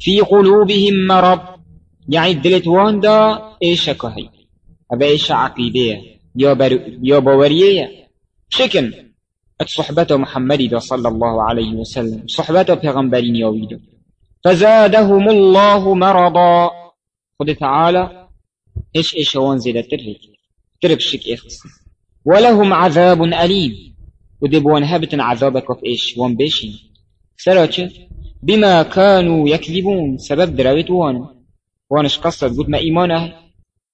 في قلوبهم مرض. يعني دلت وان دا إيش كهي. ابا إيش عقيدة يا, بر... باورية. شكن. صحبة محمد صلى الله عليه وسلم. صحبة پیغمبرين يويدو فزادهم الله مرضا. خد تعالى إيش إيش وان زيادة ترهي ترب شك اخص ولهم عذاب أليم ودبون هبتن عذابك في إيش وان بيشين سراتش بما كانوا يكذبون. سبب دراويت وأنا وانش قصد؟ قلت ما إيمانه.